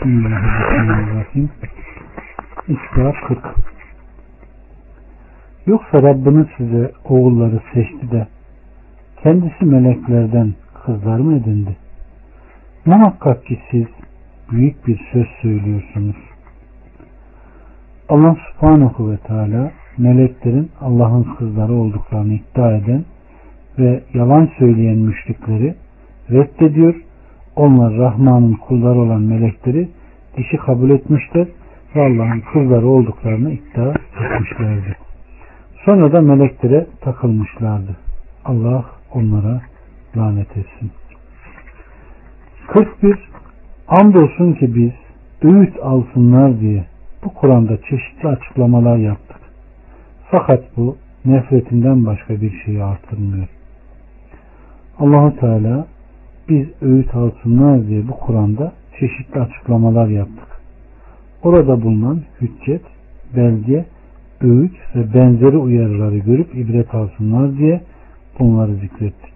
Bismillahirrahmanirrahim. İsra 40 Yoksa Rabbiniz size oğulları seçti de kendisi meleklerden kızlar mı edindi? Muhakkak ki siz büyük bir söz söylüyorsunuz. Allah subhanahu ve teala meleklerin Allah'ın kızları olduklarını iddia eden ve yalan söyleyen müşrikleri reddediyor. Onlar Rahman'ın kulları olan melekleri dişi kabul etmişler ve Allah'ın kızları olduklarını iddia etmişlerdi. Sonra da meleklere takılmışlardı. Allah onlara lanet etsin. 41 Andolsun ki biz öğüt alsınlar diye bu Kur'an'da çeşitli açıklamalar yaptık. Fakat bu nefretinden başka bir şeyi artırmıyor. Allahu Teala biz öğüt alsınlar diye bu Kur'an'da çeşitli açıklamalar yaptık. Orada bulunan hüccet, belge, öğüt ve benzeri uyarıları görüp ibret alsınlar diye bunları zikrettik.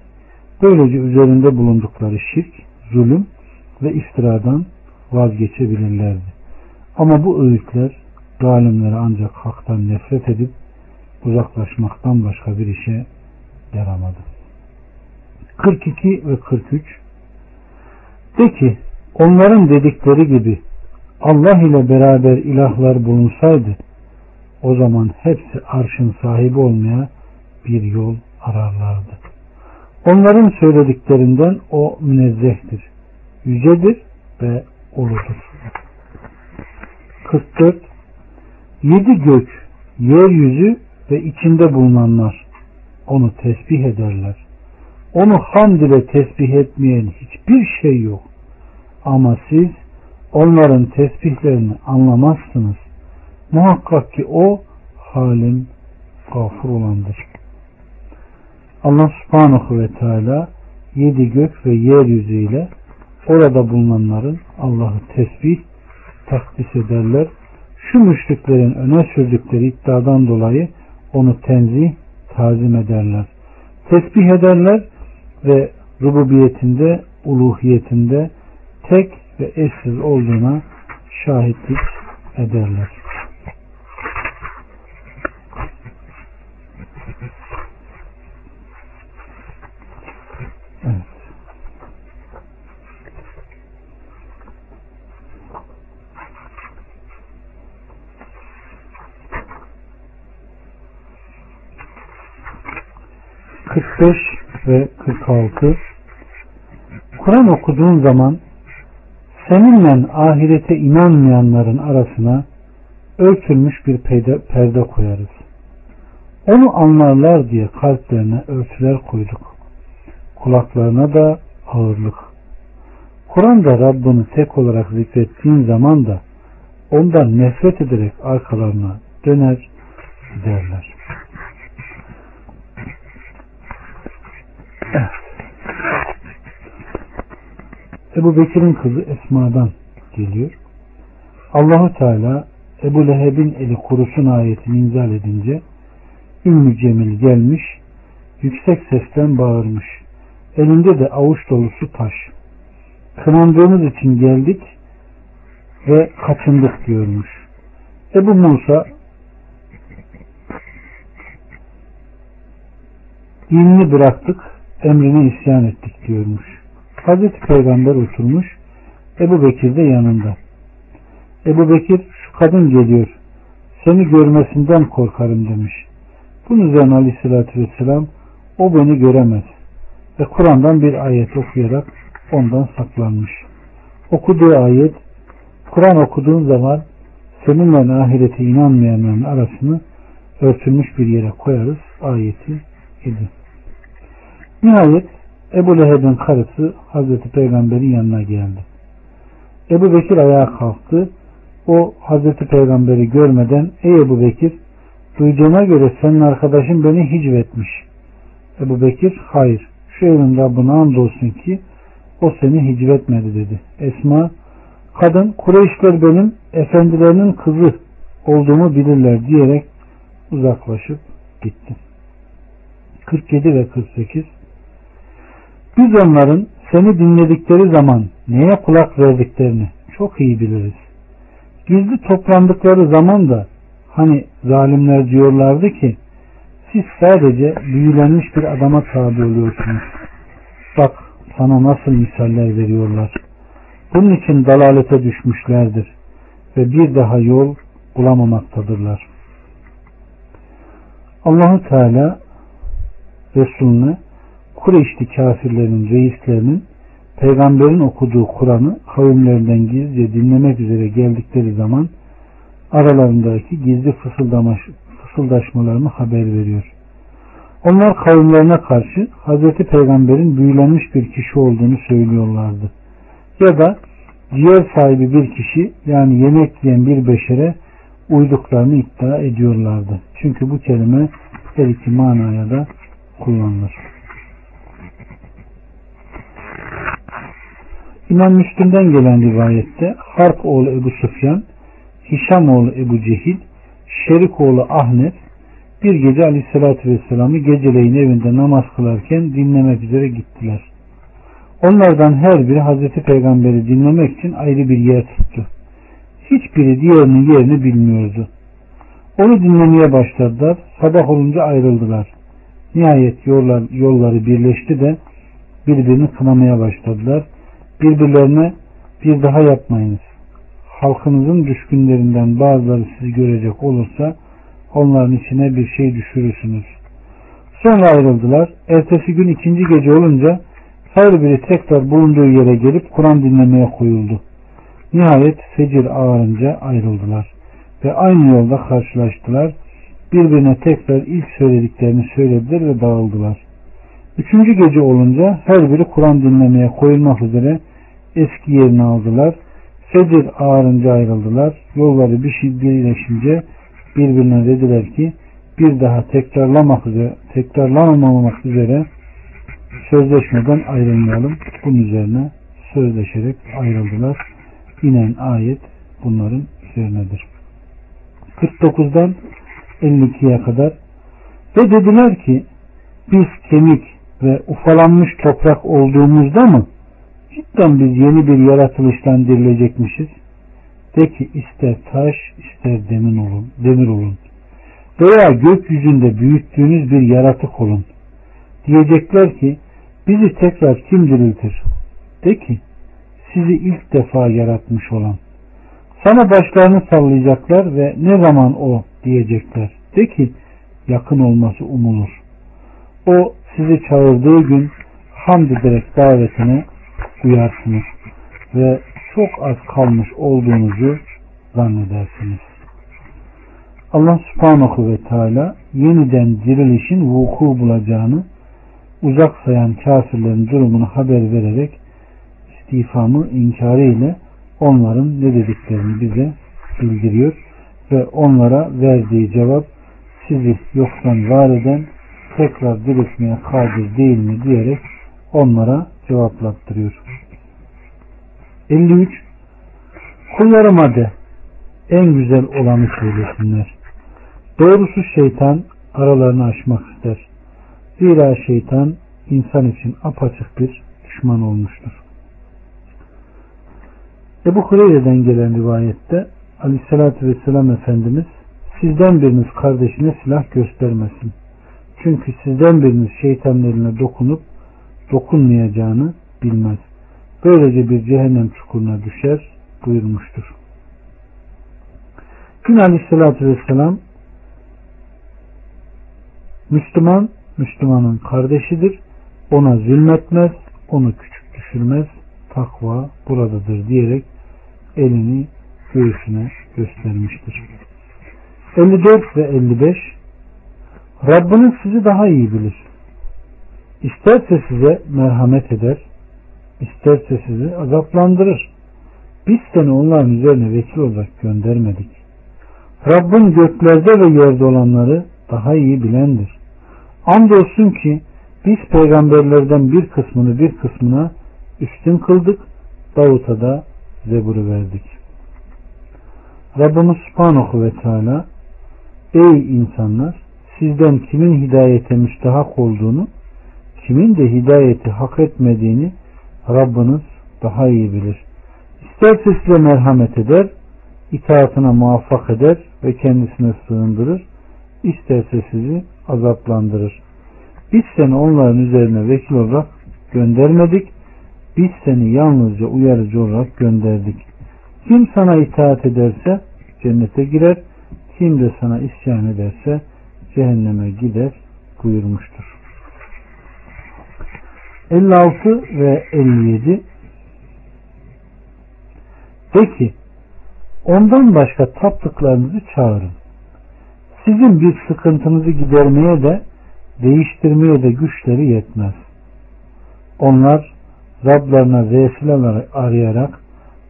Böylece üzerinde bulundukları şirk, zulüm ve iftiradan vazgeçebilirlerdi. Ama bu öğütler zalimlere ancak haktan nefret edip uzaklaşmaktan başka bir işe yaramadı. 42 ve 43 De ki onların dedikleri gibi Allah ile beraber ilahlar bulunsaydı o zaman hepsi arşın sahibi olmaya bir yol ararlardı. Onların söylediklerinden o münezzehtir, yücedir ve uludur. 44 Yedi gök, yeryüzü ve içinde bulunanlar onu tesbih ederler. Onu hamd ile tesbih etmeyen hiçbir şey yok. Ama siz onların tesbihlerini anlamazsınız. Muhakkak ki o halim gafur olandır. Allah subhanahu ve teala yedi gök ve yeryüzü ile orada bulunanların Allah'ı tesbih takdis ederler. Şu müşriklerin öne sürdükleri iddiadan dolayı onu tenzih, tazim ederler. Tesbih ederler ve rububiyetinde, uluhiyetinde tek ve eşsiz olduğuna şahitlik ederler. 45 ve 46 Kur'an okuduğun zaman seninle ahirete inanmayanların arasına örtülmüş bir perde, koyarız. Onu anlarlar diye kalplerine örtüler koyduk. Kulaklarına da ağırlık. Kur'an'da Rabbini tek olarak zikrettiğin zaman da ondan nefret ederek arkalarına döner giderler. Ebu Bekir'in kızı Esma'dan geliyor. Allahu Teala Ebu Leheb'in eli kurusun ayetini inzal edince Ümmü Cemil gelmiş yüksek sesten bağırmış. Elinde de avuç dolusu taş. Kınandığımız için geldik ve kaçındık diyormuş. Ebu Musa dinini bıraktık, emrine isyan ettik diyormuş. Hazreti Peygamber oturmuş, Ebu Bekir de yanında. Ebu Bekir şu kadın geliyor, seni görmesinden korkarım demiş. Bunun üzerine aleyhissalatü vesselam o beni göremez ve Kur'an'dan bir ayet okuyarak ondan saklanmış. Okuduğu ayet Kur'an okuduğun zaman seninle ahirete inanmayanların arasını örtülmüş bir yere koyarız ayeti idi. Nihayet Ebu Leheb'in karısı Hazreti Peygamber'in yanına geldi. Ebu Bekir ayağa kalktı. O Hazreti Peygamber'i görmeden ey Ebu Bekir duyduğuma göre senin arkadaşın beni hicvetmiş. Ebu Bekir hayır şu evin Rabbine andolsun ki o seni hicvetmedi dedi. Esma kadın Kureyşler benim efendilerinin kızı olduğumu bilirler diyerek uzaklaşıp gitti. 47 ve 48 biz onların seni dinledikleri zaman neye kulak verdiklerini çok iyi biliriz. Gizli toplandıkları zaman da hani zalimler diyorlardı ki siz sadece büyülenmiş bir adama tabi oluyorsunuz. Bak sana nasıl misaller veriyorlar. Bunun için dalalete düşmüşlerdir ve bir daha yol bulamamaktadırlar. Allahu Teala Resulüne Kureyşli kafirlerin reislerinin peygamberin okuduğu Kur'an'ı kavimlerinden gizlice dinlemek üzere geldikleri zaman aralarındaki gizli fısıldaşmalarını haber veriyor. Onlar kavimlerine karşı Hazreti Peygamber'in büyülenmiş bir kişi olduğunu söylüyorlardı. Ya da ciğer sahibi bir kişi yani yemek yiyen bir beşere uyduklarını iddia ediyorlardı. Çünkü bu kelime her iki manaya da kullanılır. İmam Müslim'den gelen rivayette Harp oğlu Ebu Sufyan, Hişam oğlu Ebu Cehil, Şerik oğlu Ahmet bir gece Aleyhisselatü Vesselam'ı geceleyin evinde namaz kılarken dinlemek üzere gittiler. Onlardan her biri Hazreti Peygamber'i dinlemek için ayrı bir yer tuttu. Hiçbiri diğerinin yerini bilmiyordu. Onu dinlemeye başladılar. Sabah olunca ayrıldılar. Nihayet yollar, yolları birleşti de birbirini kınamaya başladılar. Birbirlerine bir daha yapmayınız. Halkınızın düşkünlerinden bazıları sizi görecek olursa onların içine bir şey düşürürsünüz. Sonra ayrıldılar. Ertesi gün ikinci gece olunca her biri tekrar bulunduğu yere gelip Kur'an dinlemeye koyuldu. Nihayet fecir ağarınca ayrıldılar ve aynı yolda karşılaştılar. Birbirine tekrar ilk söylediklerini söylediler ve dağıldılar. Üçüncü gece olunca her biri Kur'an dinlemeye koyulmak üzere eski yerini aldılar. Fecir ağarınca ayrıldılar. Yolları bir şey birleşince birbirine dediler ki bir daha tekrarlamak üzere, tekrarlanmamak üzere sözleşmeden ayrılmayalım. Bunun üzerine sözleşerek ayrıldılar. İnen ayet bunların üzerinedir. 49'dan 52'ye kadar ve dediler ki biz kemik ve ufalanmış toprak olduğumuzda mı cidden biz yeni bir yaratılıştan dirilecekmişiz? De ki ister taş ister demir olun, demir olun. Veya gökyüzünde büyüttüğünüz bir yaratık olun. Diyecekler ki bizi tekrar kim diriltir? De ki sizi ilk defa yaratmış olan. Sana başlarını sallayacaklar ve ne zaman o diyecekler. De ki yakın olması umulur. O sizi çağırdığı gün hamd ederek davetine uyarsınız ve çok az kalmış olduğunuzu zannedersiniz. Allah subhanahu ve teala yeniden dirilişin vuku bulacağını uzak sayan kafirlerin durumunu haber vererek istifamı inkarı onların ne dediklerini bize bildiriyor ve onlara verdiği cevap sizi yoktan var eden tekrar diriltmeye kadir değil mi diyerek onlara cevaplattırıyor. 53 Kullarıma de en güzel olanı söylesinler. Doğrusu şeytan aralarını aşmak ister. Zira şeytan insan için apaçık bir düşman olmuştur. Ebu Hureyre'den gelen rivayette Aleyhisselatü Vesselam Efendimiz sizden biriniz kardeşine silah göstermesin. Çünkü sizden biriniz şeytanın eline dokunup dokunmayacağını bilmez. Böylece bir cehennem çukuruna düşer buyurmuştur. Yine Aleyhisselatü Vesselam Müslüman, Müslümanın kardeşidir. Ona zulmetmez, onu küçük düşürmez. Takva buradadır diyerek elini göğsüne göstermiştir. 54 ve 55 Rabbiniz sizi daha iyi bilir. İsterse size merhamet eder, isterse sizi azaplandırır. Biz seni onların üzerine vekil olarak göndermedik. Rabbin göklerde ve yerde olanları daha iyi bilendir. Andolsun ki biz peygamberlerden bir kısmını bir kısmına üstün kıldık. Davut'a da Zebur'u verdik. Rabbimiz Subhanahu ve Teala Ey insanlar sizden kimin hidayete müstahak olduğunu kimin de hidayeti hak etmediğini Rabbiniz daha iyi bilir. İsterse size merhamet eder, itaatına muvaffak eder ve kendisine sığındırır. İsterse sizi azaplandırır. Biz seni onların üzerine vekil olarak göndermedik. Biz seni yalnızca uyarıcı olarak gönderdik. Kim sana itaat ederse cennete girer. Kim de sana isyan ederse cehenneme gider buyurmuştur. 56 ve 57 De ki ondan başka taptıklarınızı çağırın. Sizin bir sıkıntınızı gidermeye de değiştirmeye de güçleri yetmez. Onlar Rablarına vesileler arayarak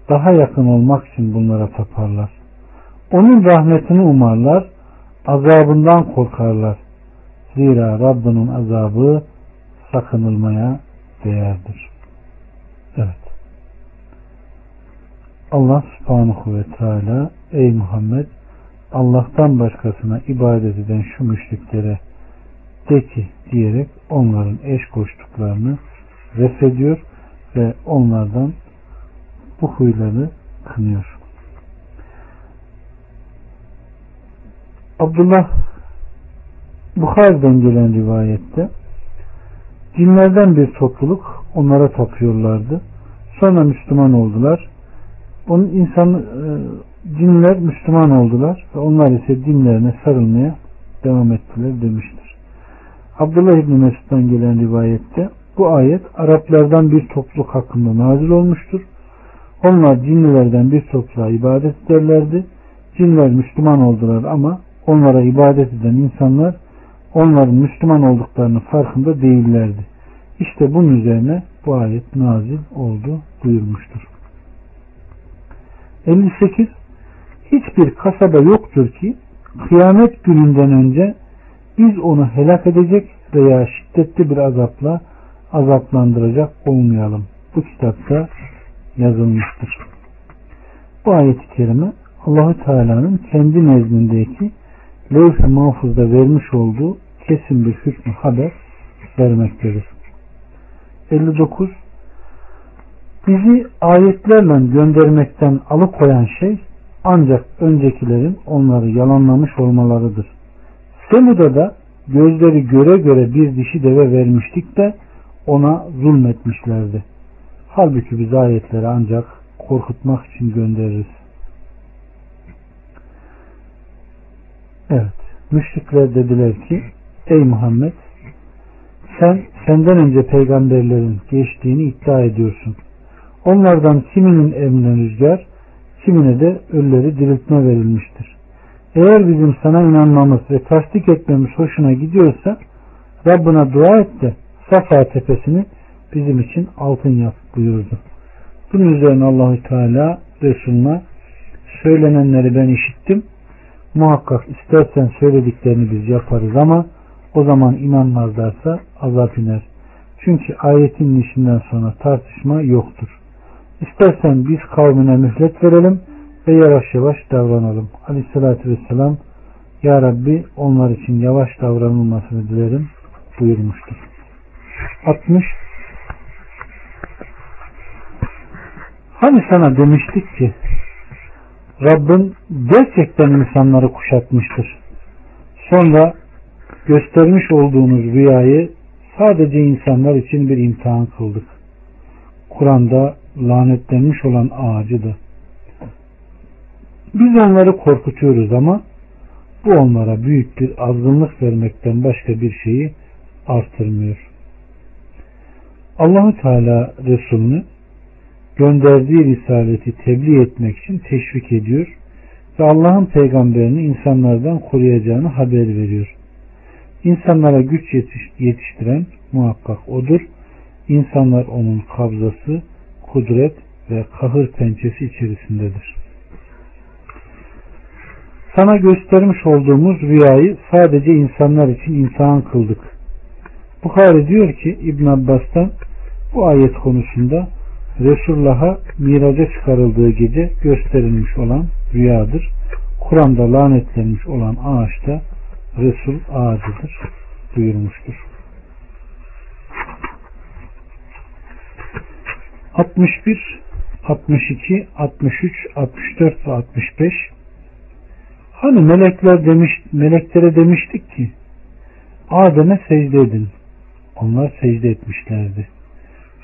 daha yakın olmak için bunlara taparlar. Onun rahmetini umarlar, azabından korkarlar. Zira Rabbinin azabı sakınılmaya değerdir. Evet. Allah subhanahu ve teala ey Muhammed Allah'tan başkasına ibadet eden şu müşriklere de ki diyerek onların eş koştuklarını refediyor ve onlardan bu huyları kınıyor. Abdullah Bukhari'den gelen rivayette cinlerden bir topluluk onlara tapıyorlardı. Sonra Müslüman oldular. Onun insan e, cinler Müslüman oldular ve onlar ise dinlerine sarılmaya devam ettiler demiştir. Abdullah İbni Mesud'dan gelen rivayette bu ayet Araplardan bir topluluk hakkında nazil olmuştur. Onlar cinlilerden bir topluluğa ibadet ederlerdi. Cinler Müslüman oldular ama onlara ibadet eden insanlar onların Müslüman olduklarını farkında değillerdi. İşte bunun üzerine bu ayet nazil oldu buyurmuştur. 58 Hiçbir kasaba yoktur ki kıyamet gününden önce biz onu helak edecek veya şiddetli bir azapla azaplandıracak olmayalım. Bu kitapta yazılmıştır. Bu ayet-i kerime Allahü Teala'nın kendi nezdindeki levh-i mahfuzda vermiş olduğu kesin bir hükmü haber vermektedir. 59 Bizi ayetlerle göndermekten alıkoyan şey ancak öncekilerin onları yalanlamış olmalarıdır. Semud'a da gözleri göre göre bir dişi deve vermiştik de ona zulmetmişlerdi. Halbuki biz ayetleri ancak korkutmak için göndeririz. Evet. Müşrikler dediler ki Ey Muhammed sen senden önce peygamberlerin geçtiğini iddia ediyorsun. Onlardan kiminin emrine rüzgar, kimine de ölüleri diriltme verilmiştir. Eğer bizim sana inanmamız ve tasdik etmemiz hoşuna gidiyorsa Rabbına dua et de Safa tepesini bizim için altın yap buyurdu. Bunun üzerine Allahü Teala Resulüne söylenenleri ben işittim. Muhakkak istersen söylediklerini biz yaparız ama o zaman inanmazlarsa azap iner. Çünkü ayetin işinden sonra tartışma yoktur. İstersen biz kavmine mühlet verelim ve yavaş yavaş davranalım. Aleyhissalatü vesselam Ya Rabbi onlar için yavaş davranılmasını dilerim buyurmuştur. 60 Hani sana demiştik ki Rabbin gerçekten insanları kuşatmıştır. Sonra göstermiş olduğunuz rüyayı sadece insanlar için bir imtihan kıldık. Kur'an'da lanetlenmiş olan ağacıdı. Biz onları korkutuyoruz ama bu onlara büyük bir azgınlık vermekten başka bir şeyi artırmıyor. Allahu Teala Resulünü gönderdiği risaleti tebliğ etmek için teşvik ediyor ve Allah'ın peygamberini insanlardan koruyacağını haber veriyor. İnsanlara güç yetiştiren muhakkak odur. İnsanlar onun kabzası, kudret ve kahır pençesi içerisindedir. Sana göstermiş olduğumuz rüyayı sadece insanlar için imtihan kıldık. Bukhari diyor ki İbn Abbas'tan bu ayet konusunda Resulullah'a miraca çıkarıldığı gece gösterilmiş olan rüyadır. Kur'an'da lanetlenmiş olan ağaç da Resul ağacıdır buyurmuştur. 61 62, 63, 64 ve 65 Hani melekler demiş, meleklere demiştik ki Adem'e secde edin. Onlar secde etmişlerdi.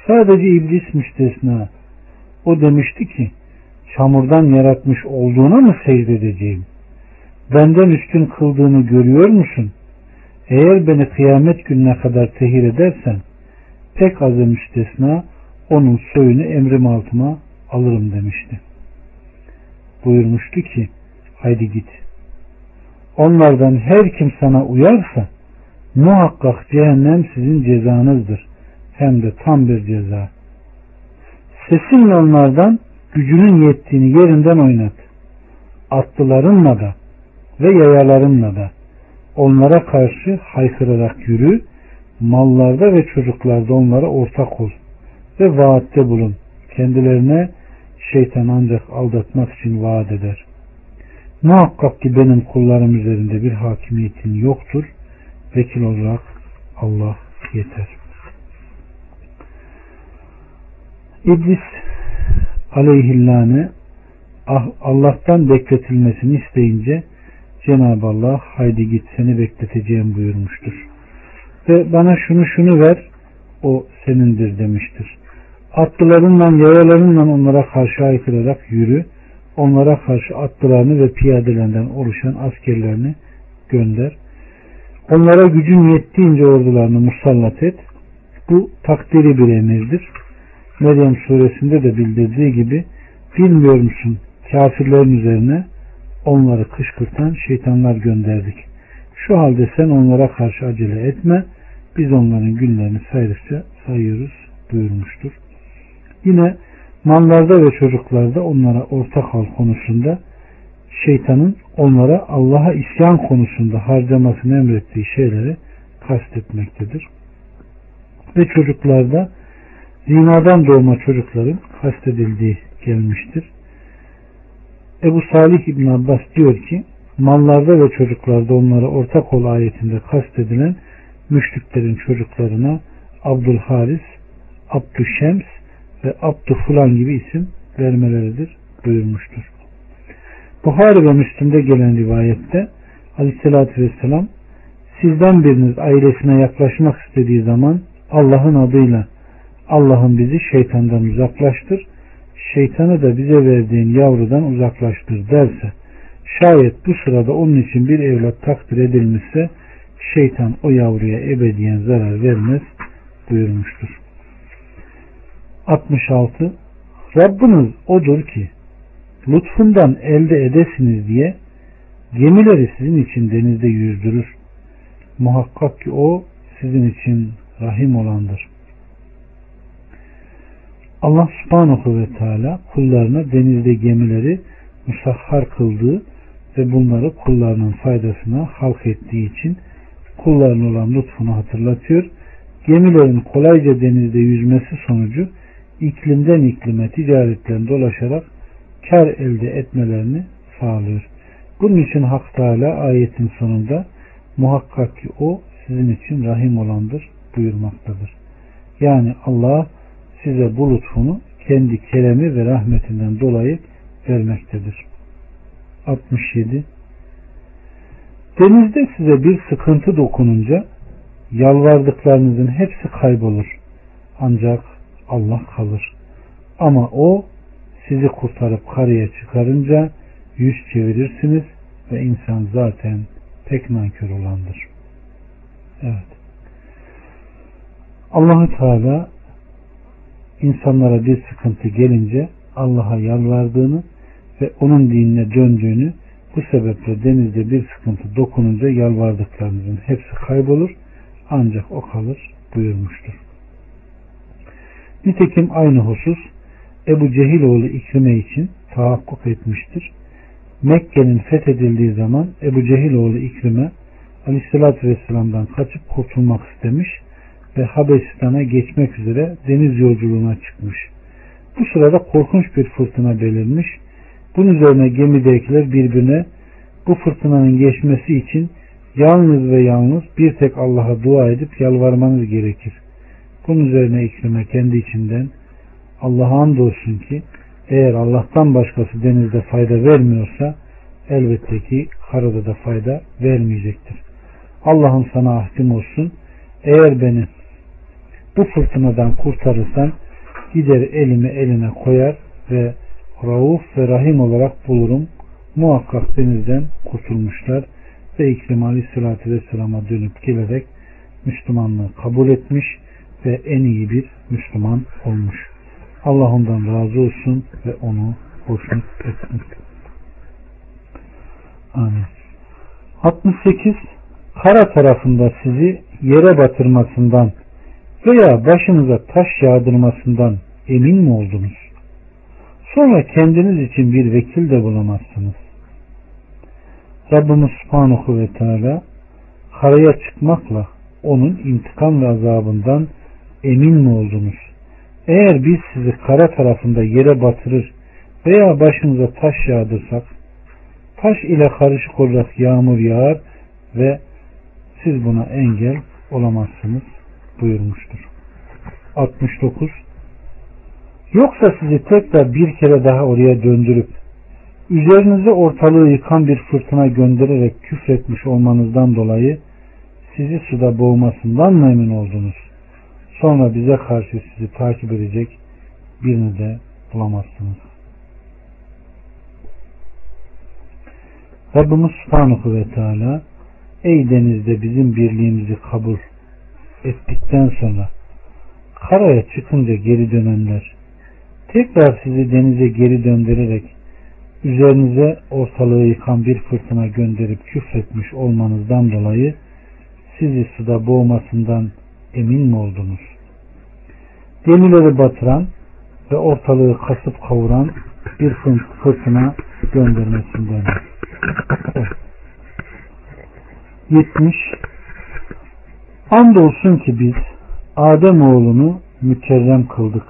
Sadece iblis müstesna. O demişti ki çamurdan yaratmış olduğuna mı secde? Benden üstün kıldığını görüyor musun? Eğer beni kıyamet gününe kadar tehir edersen pek azı müstesna onun soyunu emrim altıma alırım demişti. Buyurmuştu ki haydi git. Onlardan her kim sana uyarsa muhakkak cehennem sizin cezanızdır. Hem de tam bir ceza. Sesinle onlardan gücünün yettiğini yerinden oynat. Atlılarınla da ve yayalarınla da onlara karşı haykırarak yürü, mallarda ve çocuklarda onlara ortak ol ve vaatte bulun. Kendilerine şeytan ancak aldatmak için vaat eder. Muhakkak ki benim kullarım üzerinde bir hakimiyetin yoktur. Vekil olarak Allah yeter. İblis aleyhillâne ah, Allah'tan bekletilmesini isteyince Cenab-ı Allah haydi git seni bekleteceğim buyurmuştur. Ve bana şunu şunu ver o senindir demiştir. Atlılarınla yayalarınla onlara karşı aykırarak yürü. Onlara karşı atlılarını ve piyadelerinden oluşan askerlerini gönder. Onlara gücün yettiğince ordularını musallat et. Bu takdiri bir emirdir. Meryem suresinde de bildirdiği gibi bilmiyor musun kafirlerin üzerine onları kışkırtan şeytanlar gönderdik. Şu halde sen onlara karşı acele etme. Biz onların günlerini saydıkça sayıyoruz buyurmuştur. Yine mallarda ve çocuklarda onlara ortak hal konusunda şeytanın onlara Allah'a isyan konusunda harcamasını emrettiği şeyleri kastetmektedir. Ve çocuklarda zinadan doğma çocukların kastedildiği gelmiştir. Ebu Salih İbn Abbas diyor ki mallarda ve çocuklarda onlara ortak ol ayetinde kastedilen müşriklerin çocuklarına Abdülharis, Abdüşşems ve Abdü Fulan gibi isim vermeleridir buyurmuştur. Buhari ve Müslim'de gelen rivayette Aleyhisselatü Vesselam sizden biriniz ailesine yaklaşmak istediği zaman Allah'ın adıyla Allah'ın bizi şeytandan uzaklaştır, şeytanı da bize verdiğin yavrudan uzaklaştır derse, şayet bu sırada onun için bir evlat takdir edilmişse, şeytan o yavruya ebediyen zarar vermez buyurmuştur. 66. Rabbiniz odur ki, lütfundan elde edesiniz diye gemileri sizin için denizde yüzdürür. Muhakkak ki o sizin için rahim olandır. Allah subhanahu ve teala kullarına denizde gemileri musahhar kıldığı ve bunları kullarının faydasına halk ettiği için kullarına olan lütfunu hatırlatıyor. Gemilerin kolayca denizde yüzmesi sonucu iklimden iklime ticaretten dolaşarak kar elde etmelerini sağlıyor. Bunun için Hak Teala ayetin sonunda muhakkak ki o sizin için rahim olandır buyurmaktadır. Yani Allah size bu lütfunu kendi keremi ve rahmetinden dolayı vermektedir. 67 Denizde size bir sıkıntı dokununca yalvardıklarınızın hepsi kaybolur. Ancak Allah kalır. Ama o sizi kurtarıp karaya çıkarınca yüz çevirirsiniz ve insan zaten pek nankör olandır. Evet. Allahu Teala insanlara bir sıkıntı gelince Allah'a yalvardığını ve onun dinine döndüğünü bu sebeple denizde bir sıkıntı dokununca yalvardıklarınızın hepsi kaybolur ancak o kalır buyurmuştur. Nitekim aynı husus Ebu Cehiloğlu İkrime için tahakkuk etmiştir. Mekke'nin fethedildiği zaman Ebu Cehiloğlu İkrime Aleyhisselatü Vesselam'dan kaçıp kurtulmak istemiş ve Habeşistan'a geçmek üzere deniz yolculuğuna çıkmış. Bu sırada korkunç bir fırtına belirmiş. Bunun üzerine gemidekiler birbirine bu fırtınanın geçmesi için yalnız ve yalnız bir tek Allah'a dua edip yalvarmanız gerekir. Bunun üzerine İkrime kendi içinden Allah'a andolsun ki Eğer Allah'tan başkası denizde fayda vermiyorsa elbette ki karada da fayda vermeyecektir. Allah'ım sana ahdim olsun. Eğer beni bu fırtınadan kurtarırsan gider elimi eline koyar ve Rauf ve Rahim olarak bulurum. Muhakkak denizden kurtulmuşlar ve İkrim Aleyhisselatü Vesselam'a dönüp gelerek Müslümanlığı kabul etmiş ve en iyi bir Müslüman olmuş. Allah ondan razı olsun ve onu hoşnut etsin. Amin. 68 Kara tarafında sizi yere batırmasından veya başınıza taş yağdırmasından emin mi oldunuz? Sonra kendiniz için bir vekil de bulamazsınız. Rabbimiz Subhanahu ve Teala karaya çıkmakla onun intikam ve azabından emin mi oldunuz? Eğer biz sizi kara tarafında yere batırır veya başınıza taş yağdırsak, taş ile karışık olarak yağmur yağar ve siz buna engel olamazsınız buyurmuştur. 69 Yoksa sizi tekrar bir kere daha oraya döndürüp üzerinize ortalığı yıkan bir fırtına göndererek küfretmiş olmanızdan dolayı sizi suda boğmasından mı emin oldunuz? Sonra bize karşı sizi takip edecek birini de bulamazsınız. Rabbimiz Subhanahu ve Teala Ey denizde bizim birliğimizi kabul ettikten sonra karaya çıkınca geri dönenler tekrar sizi denize geri döndürerek üzerinize ortalığı yıkan bir fırtına gönderip küfretmiş olmanızdan dolayı sizi suda boğmasından emin mi oldunuz? Gemileri batıran ve ortalığı kasıp kavuran bir fırtına göndermesinden. 70 Andolsun ki biz Adem oğlunu mükerrem kıldık.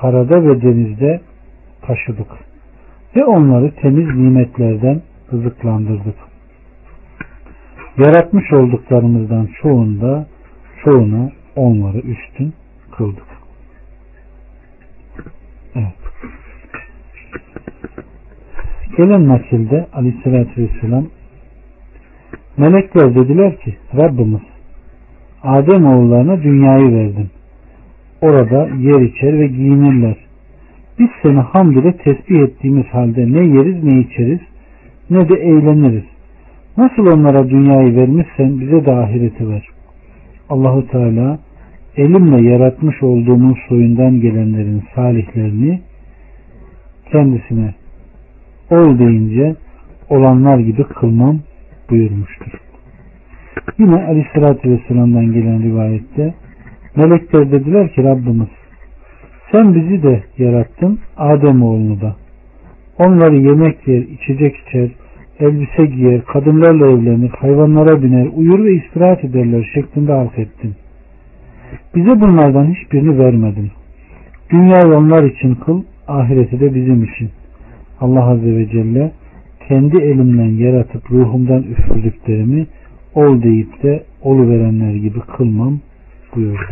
Karada ve denizde taşıdık. Ve onları temiz nimetlerden rızıklandırdık. Yaratmış olduklarımızdan çoğunda çoğunu onları üstün kıldık. Evet. Gelen nakilde aleyhissalatü vesselam melekler dediler ki Rabbimiz Adem oğullarına dünyayı verdin. Orada yer içer ve giyinirler. Biz seni hamd ile tesbih ettiğimiz halde ne yeriz ne içeriz ne de eğleniriz. Nasıl onlara dünyayı vermişsen bize de ahireti ver. Allahu Teala elimle yaratmış olduğumun soyundan gelenlerin salihlerini kendisine ol deyince olanlar gibi kılmam buyurmuştur. Yine Aleyhisselatü Vesselam'dan gelen rivayette melekler dediler ki Rabbimiz sen bizi de yarattın Adem oğlunu da. Onları yemek yer, içecek içer, elbise giyer, kadınlarla evlenir, hayvanlara biner, uyur ve istirahat ederler şeklinde halk ettin. Bize bunlardan hiçbirini vermedin. Dünyayı onlar için kıl, ahireti de bizim için. Allah Azze ve Celle kendi elimden yaratıp ruhumdan üfürdüklerimi ol deyip de olu verenler gibi kılmam buyurdu.